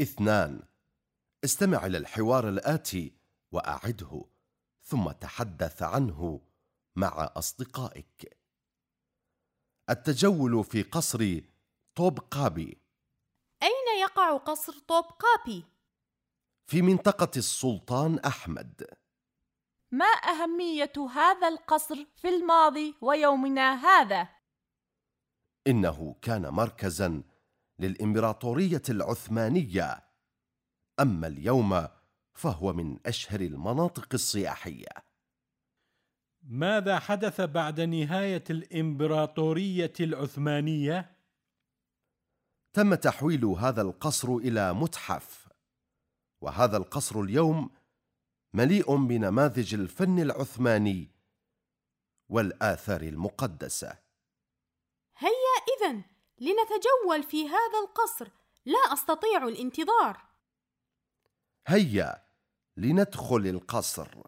اثنان استمع إلى الحوار الآتي وأعده ثم تحدث عنه مع أصدقائك التجول في قصر طوب قابي أين يقع قصر طوب قابي؟ في منطقة السلطان أحمد ما أهمية هذا القصر في الماضي ويومنا هذا؟ إنه كان مركزا للإمبراطورية العثمانية. أما اليوم فهو من أشهر المناطق السياحية. ماذا حدث بعد نهاية الإمبراطورية العثمانية؟ تم تحويل هذا القصر إلى متحف وهذا القصر اليوم مليء بنماذج الفن العثماني والآثار المقدسة. هيا إذن! لنتجول في هذا القصر. لا أستطيع الانتظار. هيا لندخل القصر.